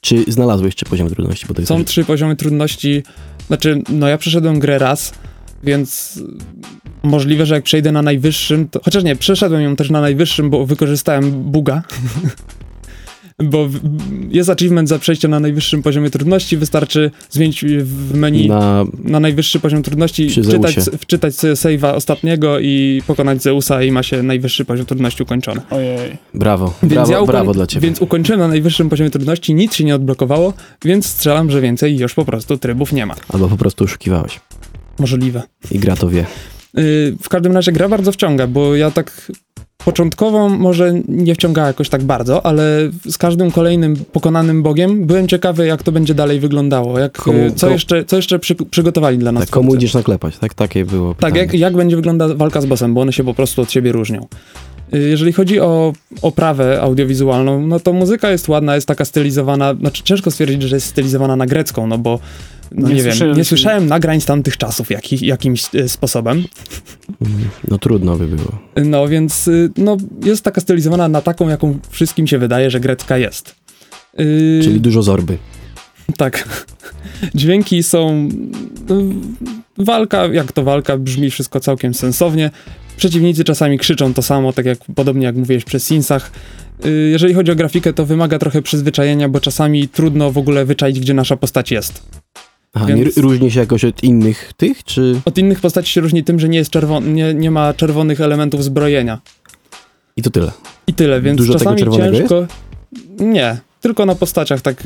Czy znalazłeś trzy poziomy trudności? Bo to jest są trzy poziomy trudności. Znaczy, no ja przeszedłem grę raz, więc możliwe, że jak przejdę na najwyższym, to... chociaż nie, przeszedłem ją też na najwyższym, bo wykorzystałem buga. Bo jest achievement za przejście na najwyższym poziomie trudności, wystarczy zmienić w menu na na najwyższy poziom trudności, wczytać, wczytać sobie save'a ostatniego i pokonać Zeusa i ma się najwyższy poziom trudności ukończony. Ojej. Brawo, Więc brawo, ja ukoń- brawo dla ciebie. Więc ukończyłem na najwyższym poziomie trudności, nic się nie odblokowało, więc strzelam, że więcej już po prostu trybów nie ma. Albo po prostu oszukiwałeś. Możliwe. I gra to wie. Yy, w każdym razie gra bardzo wciąga, bo ja tak początkowo może nie wciągała jakoś tak bardzo, ale z każdym kolejnym pokonanym bogiem byłem ciekawy, jak to będzie dalej wyglądało, jak, Komu- yy, co, ko- jeszcze, co jeszcze przy, przygotowali dla nas. Tak, komu idziesz naklepać, tak? Takie było Tak, pytanie. jak, jak będzie wyglądać walka z bossem, bo one się po prostu od siebie różnią. Y, Jeżeli chodzi o oprawę audiowizualną, no to muzyka jest ładna, jest taka stylizowana, znaczy ciężko stwierdzić, że jest stylizowana na grecką, no bo no Nie nie, wiem, słyszałem- nie słyszałem nagrań z tamtych czasów jaki, jakimś y, sposobem. No trudno by było. No więc y, no, jest taka stylizowana na taką, jaką wszystkim się wydaje, że grecka jest. Y, Czyli dużo zorby. Tak. Dźwięki są. no, Walka, jak to walka, brzmi wszystko całkiem sensownie. Przeciwnicy czasami krzyczą to samo, tak jak podobnie jak mówiłeś przy Sinsach. Y, Jeżeli chodzi o grafikę, to wymaga trochę przyzwyczajenia, bo czasami trudno w ogóle wyczaić, gdzie nasza postać jest. Aha, Więc- nie różni się jakoś od innych tych, czy... Od innych postaci się różni tym, że nie, jest czerwon- nie, nie ma czerwonych elementów zbrojenia. I to tyle. I tyle, więc Dużo tego czasami czerwonego ciężko. Nie. tylko na postaciach, tak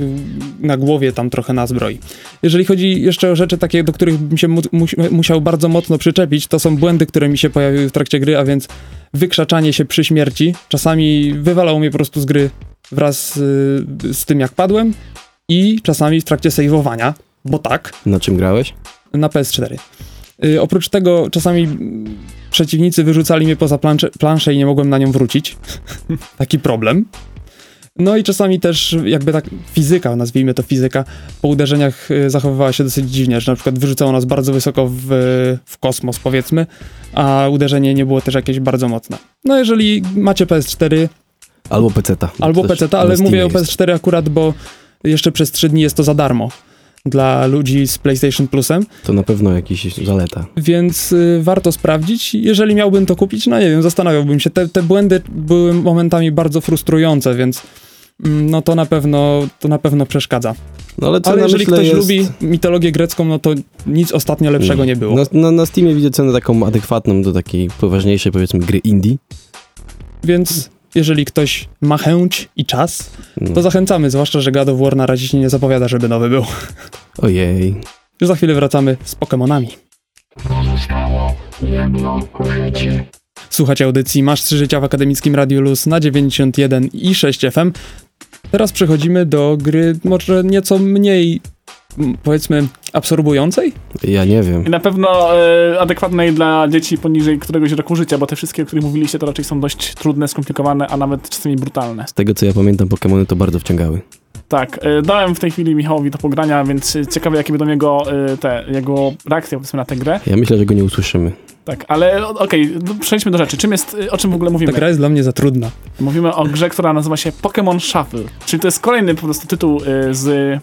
na głowie tam trochę na zbroi. Jeżeli chodzi jeszcze o rzeczy takie, do których bym się mu musiał bardzo mocno przyczepić, to są błędy, które mi się pojawiły w trakcie gry, a więc wykrzaczanie się przy śmierci. Czasami wywalało mnie po prostu z gry wraz y, z tym, jak padłem i czasami w trakcie sejwowania, bo tak. Na czym grałeś? Na PS4. Y, oprócz tego czasami przeciwnicy wyrzucali mnie poza planszę, planszę i nie mogłem na nią wrócić. Taki problem. No i czasami też jakby tak fizyka, nazwijmy to fizyka, po uderzeniach y, zachowywała się dosyć dziwnie, że na przykład wyrzucało nas bardzo wysoko w, w kosmos powiedzmy, a uderzenie nie było też jakieś bardzo mocne. No jeżeli macie PS4... Albo PC-ta. Albo PC-ta, ale mówię o PS4 akurat, bo jeszcze przez 3 dni jest to za darmo dla ludzi z PlayStation Plusem. To na pewno jakiś zaleta. Więc y, warto sprawdzić. Jeżeli miałbym to kupić, no nie wiem, zastanawiałbym się. Te, te błędy były momentami bardzo frustrujące, więc mm, no to na pewno, to na pewno przeszkadza. No ale, ale jeżeli ktoś jest... lubi mitologię grecką, no to nic ostatnio lepszego nie było. Na, na, na Steamie widzę cenę taką adekwatną do takiej poważniejszej, powiedzmy, gry indie. Więc jeżeli ktoś ma chęć i czas, no. to zachęcamy, zwłaszcza, że God of War na razie się nie zapowiada, żeby nowy był. Ojej. Już za chwilę wracamy z Pokémonami. Słuchajcie audycji Masz 3 życia w Akademickim Radiu Luz na 91 i 6 FM. Teraz przechodzimy do gry może nieco mniej powiedzmy absorbującej? Ja nie wiem. I na pewno e, adekwatnej dla dzieci poniżej któregoś roku życia, bo te wszystkie, o których mówiliście, to raczej są dość trudne, skomplikowane, a nawet czasami brutalne. Z tego co ja pamiętam, Pokémony to bardzo wciągały. Tak, e, dałem w tej chwili Michałowi do pogrania, więc ciekawe jakie będą jego, e, te, jego reakcje powiedzmy na tę grę. Ja myślę, że go nie usłyszymy. Tak, ale okej, okay, przejdźmy do rzeczy. Czym jest, o czym w ogóle mówimy? Ta gra jest dla mnie za trudna. Mówimy o grze, która nazywa się Pokémon Shuffle, czyli to jest kolejny po prostu tytuł z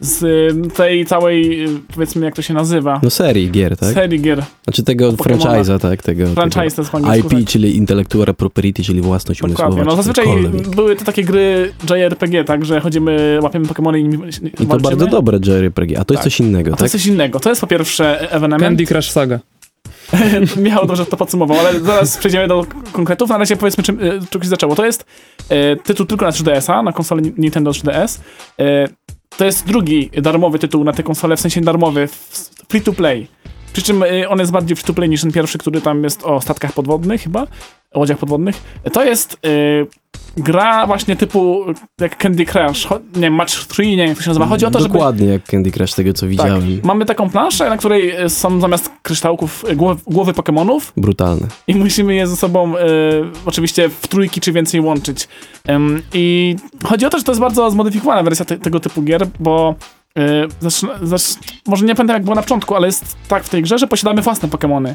z tej całej, powiedzmy, jak to się nazywa? No serii gier, tak? Serii gier. Znaczy tego franchise'a, tak? Tego, Franchise to jest IP, tak. czyli Intellectual Property, czyli własność umysłowa. No zazwyczaj były to takie gry JRPG, tak? Że chodzimy, łapiemy Pokémony i, I to bardzo dobre JRPG, a to tak. jest coś innego, a tak? To jest coś innego. To jest po pierwsze evenement. Candy Crush Saga. Michał dobrze to podsumował, ale zaraz przejdziemy do konkretów. Na razie powiedzmy, czym, e, czym się zaczęło. To jest e, tytuł tylko na 3DS-a, na konsoli Nintendo 3DS. E, to jest drugi darmowy tytuł na tę konsolę, w sensie darmowy, free to play. Przy czym y, on jest bardziej free to play niż ten pierwszy, który tam jest o statkach podwodnych chyba, o łodziach podwodnych. To jest y, gra właśnie typu jak Candy Crush, nie wiem, Match 3, nie wiem jak to się nazywa. Chodzi o to, Dokładnie żeby... Dokładnie jak Candy Crush, tego co tak. widziałem. Tak. Mamy taką planszę, na której y, są zamiast kryształków y, głowy, głowy Pokémonów. Brutalne. I musimy je ze sobą y, oczywiście w trójki czy więcej łączyć. I chodzi o to, że to jest bardzo zmodyfikowana wersja te, tego typu gier, bo Yy, może nie pamiętam jak było na początku, ale jest tak w tej grze, że posiadamy własne Pokémony.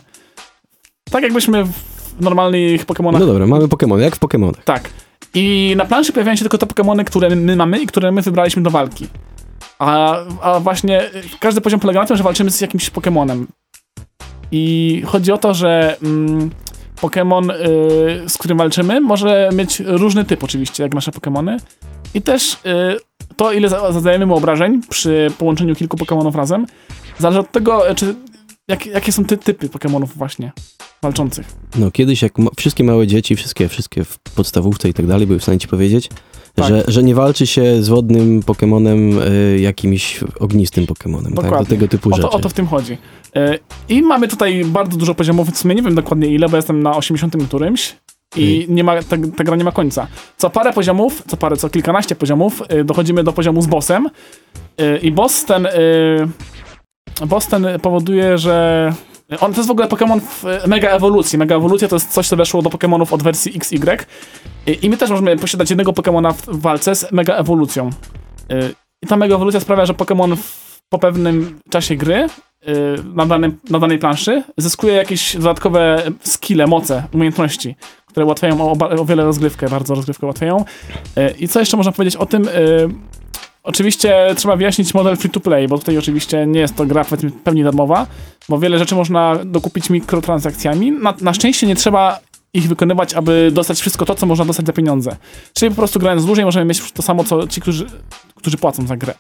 Tak jakbyśmy w normalnych Pokémonach. No dobra, mamy Pokémony, jak w Pokémonach. Tak. I na planszy pojawiają się tylko te Pokémony, które my mamy i które my wybraliśmy do walki. A, a właśnie każdy poziom polega na tym, że walczymy z jakimś Pokémonem. I chodzi o to, że mm, Pokémon, y, z którym walczymy, może mieć różny typ oczywiście, jak nasze Pokémony. I też y, to, ile zadajemy mu obrażeń przy połączeniu kilku Pokémonów razem, zależy od tego, czy, jak, jakie są te typy Pokémonów właśnie walczących. No kiedyś jak ma, wszystkie małe dzieci, wszystkie, wszystkie w podstawówce i tak dalej były w stanie ci powiedzieć, tak. że, że nie walczy się z wodnym Pokémonem y, jakimś ognistym Pokémonem. Tak? Do tego typu o to, rzeczy. O to w tym chodzi. Y, I mamy tutaj bardzo dużo poziomów, w sumie nie wiem dokładnie ile, bo jestem na 80 którymś i nie ma, ta, ta, gra nie ma końca. Co parę poziomów, co parę, co kilkanaście poziomów, y, dochodzimy do poziomu z bossem y, i boss ten, boss ten powoduje, że on to jest w ogóle Pokémon w mega ewolucji. Mega ewolucja to jest coś, co weszło do Pokémonów od wersji XY i my też możemy posiadać jednego Pokémona w walce z mega ewolucją. I ta mega ewolucja sprawia, że Pokémon po pewnym czasie gry na, danym, na danej planszy zyskuje jakieś dodatkowe skille, moce, umiejętności które ułatwiają o, o wiele rozgrywkę, bardzo rozgrywkę ułatwiają. E, I co jeszcze można powiedzieć o tym? Oczywiście trzeba wyjaśnić model free to play, bo tutaj oczywiście nie jest to gra w pełni darmowa, bo wiele rzeczy można dokupić mikrotransakcjami. Na, na szczęście nie trzeba ich wykonywać, aby dostać wszystko to, co można dostać za pieniądze. Czyli po prostu grając dłużej możemy mieć to samo, co ci, którzy, którzy płacą za grę.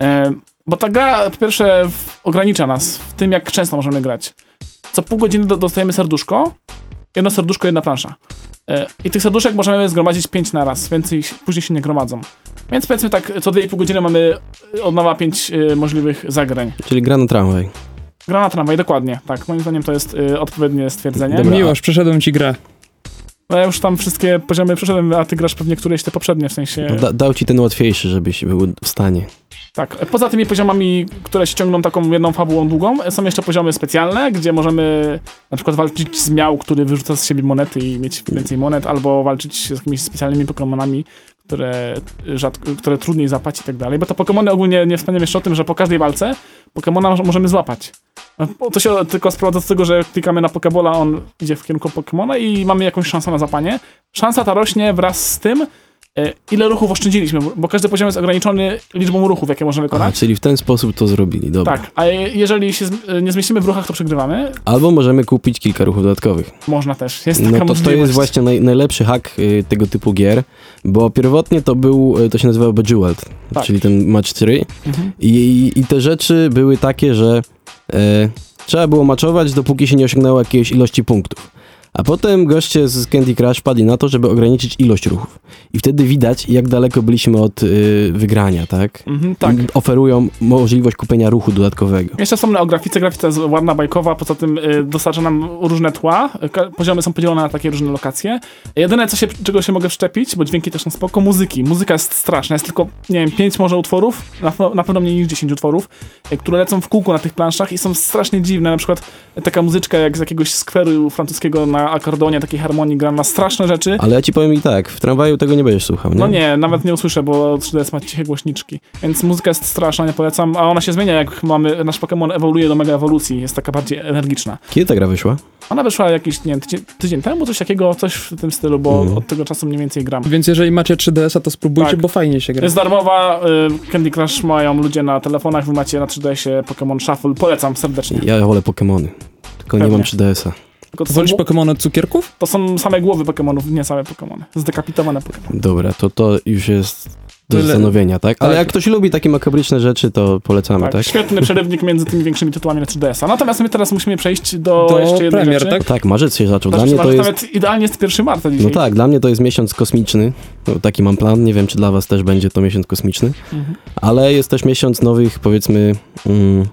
E, bo ta gra po pierwsze ogranicza nas w tym, jak często możemy grać. Co pół godziny do, dostajemy serduszko, jedno serduszko, jedna plansza. E, I tych serduszek możemy zgromadzić pięć na raz, więcej później się nie gromadzą. Więc powiedzmy tak, co 2,5 godziny mamy od nowa 5 y, możliwych zagrań. Czyli gra na tramwaj. Gra na tramwaj, dokładnie. Tak, moim zdaniem to jest y, odpowiednie stwierdzenie. Dobra. Miłość, przeszedłem ci grę. No ja już tam wszystkie poziomy przeszedłem, a ty grasz pewnie któreś te poprzednie, w sensie... No, da, dał ci ten łatwiejszy, żebyś był w stanie. Tak, poza tymi poziomami, które się ciągną taką jedną fabułą długą, są jeszcze poziomy specjalne, gdzie możemy na przykład walczyć z miał, który wyrzuca z siebie monety i mieć więcej monet, albo walczyć z jakimiś specjalnymi Pokemonami, które, rzadko, które trudniej zapać i tak dalej. Bo te Pokemony ogólnie nie wspomniałem jeszcze o tym, że po każdej walce Pokemona moż- możemy złapać. To się tylko sprowadza do tego, że klikamy na Pokebola, on idzie w kierunku Pokemona i mamy jakąś szansę na zapanie. Szansa ta rośnie wraz z tym, ile ruchów oszczędziliśmy, bo- każdy poziom jest ograniczony liczbą ruchów, jakie możemy Aha, wykonać. czyli w ten sposób to zrobili, dobra. Tak, a je- jeżeli się zm- nie zmieścimy w ruchach, to przegrywamy. Albo możemy kupić kilka ruchów dodatkowych. Można też, jest taka No to, to możliwość. jest właśnie naj, najlepszy hack y, tego typu gier, bo pierwotnie to był, y, to się nazywało Bejeweled, Tak. czyli ten match 3 Mhm. I, i, te rzeczy były takie, że e, trzeba było maczować, dopóki się nie osiągnęło jakiejś ilości punktów. A potem goście z Candy Crush padli na to, żeby ograniczyć ilość ruchów. I wtedy widać, jak daleko byliśmy od y, wygrania, tak? Mhm, tak. I Oferują możliwość kupienia ruchu dodatkowego. Jeszcze wspomnę o grafice. Grafika jest ładna, bajkowa, poza tym y, dostarcza nam różne tła. Poziomy są podzielone na takie różne lokacje. Jedyne, co się, czego się mogę wszczepić, bo dźwięki też są spoko, muzyki. Muzyka jest straszna, jest tylko, nie wiem, 5 może utworów, na, na pewno mniej niż 10 utworów, y, które lecą w kółku na tych planszach i są strasznie dziwne. Na przykład taka muzyczka jak z jakiegoś skweru francuskiego na akordeonie, takiej harmonii gra na straszne rzeczy. Ale ja ci powiem i tak, w tramwaju tego nie będziesz słuchał, nie? No nie, nawet nie usłyszę, bo 3DS ma ciche głośniczki. Więc muzyka jest straszna, nie polecam, a ona się zmienia, jak mamy, nasz Pokémon ewoluuje do mega ewolucji, jest taka bardziej energiczna. Kiedy ta gra wyszła? Ona wyszła jakiś, nie wiem, tydzień, tydzień temu, coś takiego, coś w tym stylu, bo Mhm. od tego czasu mniej więcej gram. Więc jeżeli macie 3DS-a, to spróbujcie, Tak. bo fajnie się gra. Jest darmowa, y, Candy Crush mają ludzie na telefonach, wy macie na 3DS-ie Pokémon Shuffle, polecam serdecznie. Ja wolę Pokemony. Tylko nie Pewnie. mam 3DS-a. Tylko to, są, Wolisz Pokémon od cukierków? to są same głowy Pokémonów, nie same Pokémony. Zdekapitowane Pokémony. Dobra, to to już jest do Tyle- zastanowienia, tak? Ale tak. jak ktoś lubi takie makabryczne rzeczy, to polecamy, Tak, tak? Świetny przerywnik między tymi większymi tytułami na 3DS-a. Natomiast my teraz musimy przejść do, Do jeszcze jednej premier, rzeczy. tak? Tak, marzec się zaczął. Dla Znaczy, mnie to jest... nawet idealnie jest 1 marca dzisiaj. No tak, dla mnie to jest miesiąc kosmiczny. No, taki mam plan. Nie wiem, czy dla was też będzie to miesiąc kosmiczny. Mhm. Ale jest też miesiąc nowych, powiedzmy... Mm,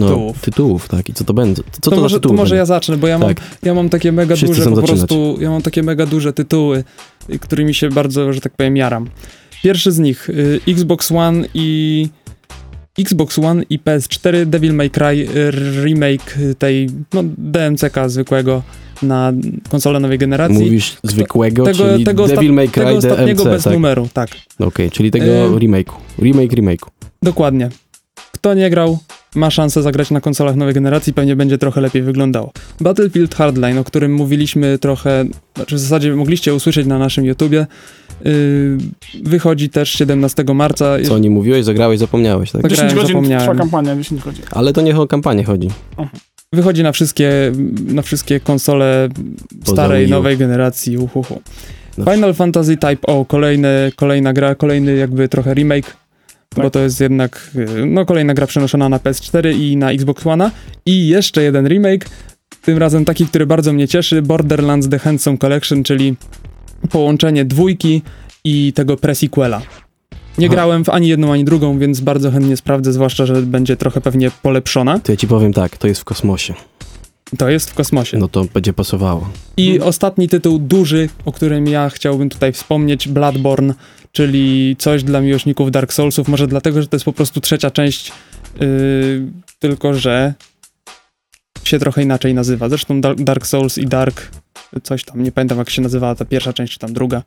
Tytułów. No, tytułów, tak. I co to będzie? Co to, to, może, to może ja zacznę, bo ja mam, Tak. ja mam takie mega Wszyscy duże po zaczynać. prostu, ja mam takie mega duże tytuły, y, którymi się bardzo, że tak powiem, jaram. Pierwszy z nich, y, Xbox One i Xbox One i PS4 Devil May Cry y, remake y, tej no, DMCK zwykłego na konsolę nowej generacji. Mówisz zwykłego, tego- czyli tego Devil May Cry tego ostatniego DMC, bez tak? numeru, tak. Okej, czyli tego Ym. remake'u. Remake remake'u. Dokładnie. Kto nie grał, ma szansę zagrać na konsolach nowej generacji, pewnie będzie trochę lepiej wyglądało. Battlefield Hardline, o którym mówiliśmy trochę, znaczy w zasadzie mogliście usłyszeć na naszym YouTubie, yy, wychodzi też 17 marca. Co o nim mówiłeś, zagrałeś, zapomniałeś, tak? Tak. 10 grałem, godzin zapomniałem. trwa kampania, 10 godzin. Ale to nie o kampanię chodzi. Wychodzi na wszystkie, na wszystkie konsole Poza starej, Wii nowej generacji. Uhuhu. No. Final Fantasy Type O, kolejny, kolejna gra, kolejny jakby trochę remake, bo Tak. to jest jednak y, no, kolejna gra przenoszona na PS4 i na Xbox One. I jeszcze jeden remake, tym razem taki, który bardzo mnie cieszy, Borderlands The Handsome Collection, czyli połączenie dwójki i tego prequela. Nie Aha. grałem w ani jedną, ani drugą, więc bardzo chętnie sprawdzę, zwłaszcza, że będzie trochę pewnie polepszona. To ja ci powiem tak, to jest w kosmosie. To jest w kosmosie. No to będzie pasowało. I Mhm. ostatni tytuł duży, o którym ja chciałbym tutaj wspomnieć, Bloodborne, czyli coś dla miłośników Dark Soulsów, może dlatego, że to jest po prostu trzecia część, yy, tylko że się trochę inaczej nazywa. Zresztą Dark, Souls i Dark coś tam, nie pamiętam jak się nazywała ta pierwsza część, czy tam druga.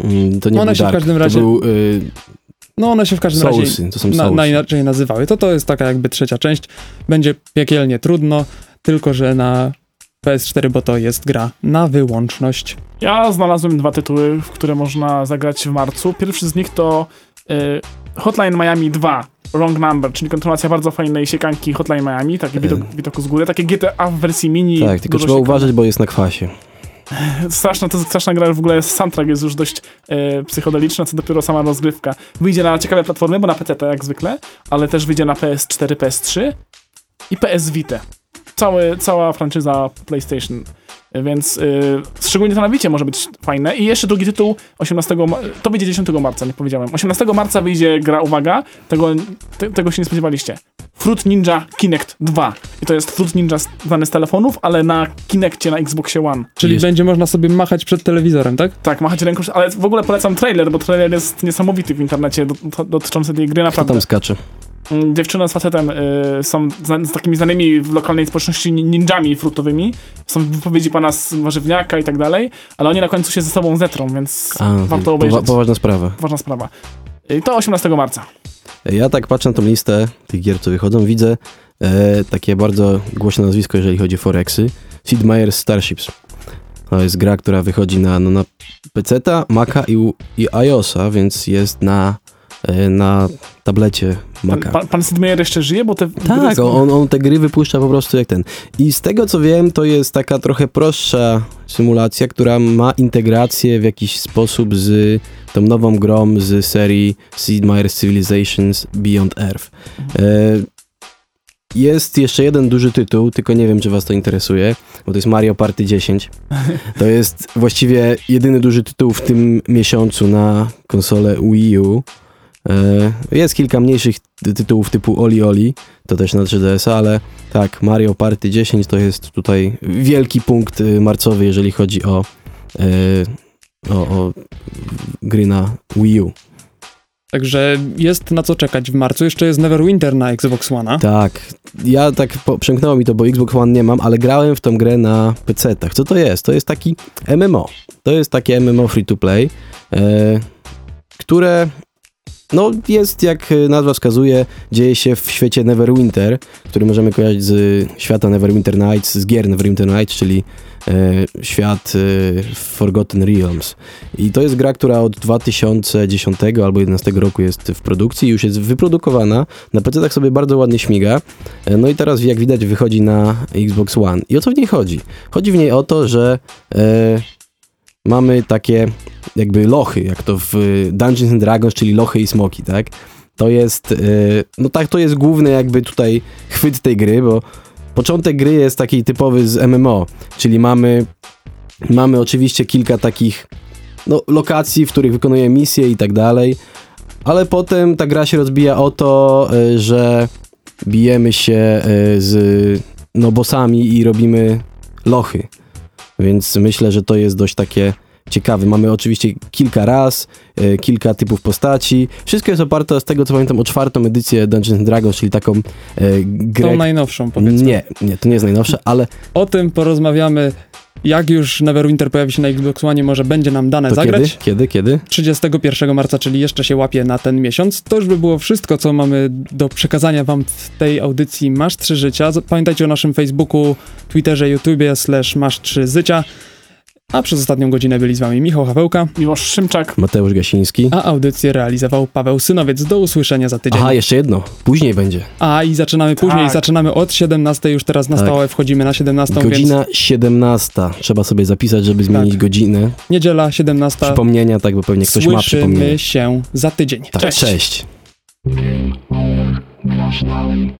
Mm, To nie One się w Dark, każdym razie- był y, No one się w każdym razie Soulsy, to są na, na inaczej nazywały. To to jest taka jakby trzecia część. Będzie piekielnie trudno, tylko że na PS4, bo to jest gra na wyłączność. Ja znalazłem dwa tytuły, w które można zagrać w marcu. Pierwszy z nich to y, Hotline Miami 2 Wrong Number, czyli kontynuacja bardzo fajnej siekanki Hotline Miami, taki widok, widoku z góry, takie GTA w wersji mini. Tak, tylko trzeba siekanek. uważać, bo jest na kwasie. Straszna, to jest straszna gra, w ogóle soundtrack jest już dość e, psychodeliczna, co dopiero sama rozgrywka. Wyjdzie na ciekawe platformy, bo na PC jak zwykle, ale też wyjdzie na PS4, PS3 i PS Vita. Cały, cała franczyza PlayStation. Więc y, szczególnie to na Wicie może być fajne. I jeszcze drugi tytuł 18, ma- to wyjdzie 10 marca, nie powiedziałem. 18 marca wyjdzie gra, uwaga, tego, te, tego się nie spodziewaliście. Fruit Ninja Kinect 2. I to jest Fruit Ninja z- znany z telefonów, ale na Kinectie na Xboxie One. Czyli Jest- będzie można sobie machać przed telewizorem, tak? Tak, machać ręką, ale w ogóle polecam trailer, bo trailer jest niesamowity w internecie do, do, dotyczący tej gry, Kto naprawdę. tam skacze? Mm, Dziewczyna z facetem y, są zna, z takimi znanymi w lokalnej społeczności nin- ninjami frutowymi. Są wypowiedzi pana z warzywniaka i tak dalej, ale oni na końcu się ze sobą zetrą, więc A, warto obejrzeć. powa- poważna sprawa. Ważna sprawa. I to 18 marca. Ja tak patrzę na tą listę tych gier, co wychodzą, widzę e, takie bardzo głośne nazwisko, jeżeli chodzi o Forexy. Sid Meier's Starships. To jest gra, która wychodzi na, no, na PC-ta, Maca i, i iOS-a, więc jest na, na tablecie Maca. pan, pan Sid Meier jeszcze żyje, bo te Tak, on, on te gry wypuszcza po prostu jak ten. I z tego co wiem, to jest taka trochę prostsza symulacja, która ma integrację w jakiś sposób z tą nową grą z serii Sid Meier's Civilizations Beyond Earth. E, jest jeszcze jeden duży tytuł, tylko nie wiem, czy was to interesuje, bo to jest Mario Party 10. To jest właściwie jedyny duży tytuł w tym miesiącu na konsolę Wii U. E, Jest kilka mniejszych ty- tytułów typu Oli Oli, to też na 3DS, ale tak, Mario Party 10 to jest tutaj wielki punkt y, marcowy, jeżeli chodzi o, e, o, o gry na Wii U. Także jest na co czekać w marcu. Jeszcze jest Neverwinter na Xbox One. Tak, ja tak po, przemknęło mi to, bo Xbox One nie mam, ale grałem w tą grę na PC-tach. Co to jest? To jest taki MMO. To jest takie MMO free to play, e, które no jest, jak nazwa wskazuje, dzieje się w świecie Neverwinter, który możemy kojarzyć z świata Neverwinter Nights, z gier Neverwinter Nights, czyli e, świat e, Forgotten Realms. I to jest gra, która od 2010 albo 2011 roku jest w produkcji, już jest wyprodukowana, na PC tak sobie bardzo ładnie śmiga. E, No i teraz, jak widać, wychodzi na Xbox One. I o co w niej chodzi? Chodzi w niej o to, że e, mamy takie jakby lochy, jak to w Dungeons and Dragons, czyli lochy i smoki, tak? To jest, e, no tak, to jest główny jakby tutaj chwyt tej gry, bo początek gry jest taki typowy z MMO, czyli mamy, mamy oczywiście kilka takich no, lokacji, w których wykonuje misje i tak dalej, ale potem ta gra się rozbija o to, e, że bijemy się e, z no, bossami i robimy lochy. Więc myślę, że to jest dość takie ciekawe. Mamy oczywiście kilka raz, e, kilka typów postaci. Wszystko jest oparte z tego, co pamiętam, o czwartą edycję Dungeons and Dragons, czyli taką e, grę... Tą najnowszą, powiedzmy. Nie, nie, to nie jest najnowsze, ale O tym porozmawiamy, jak już Neverwinter pojawi się na Xbox One, może będzie nam dane to kiedy? zagrać. Kiedy? Kiedy? 31 marca, czyli jeszcze się łapie na ten miesiąc. To już by było wszystko, co mamy do przekazania wam w tej audycji Masz 3 Życia. Pamiętajcie o naszym Facebooku, Twitterze, YouTubie slash Masz 3 Życia. A przez ostatnią godzinę byli z wami Michał Hawełka, Miłosz Szymczak. Mateusz Gasiński. a audycję realizował Paweł Synowiec. Do usłyszenia za tydzień. Aha, jeszcze jedno. Później będzie. A i zaczynamy później, Tak. zaczynamy od 17, już teraz na Tak. stałe wchodzimy na 17, Godzina więc 17. Trzeba sobie zapisać, żeby zmienić godzinę. niedziela 17. Przypomnienia, tak, bo pewnie ktoś ma przypomnienie. Słyszymy się za tydzień. Tak, Cześć. cześć.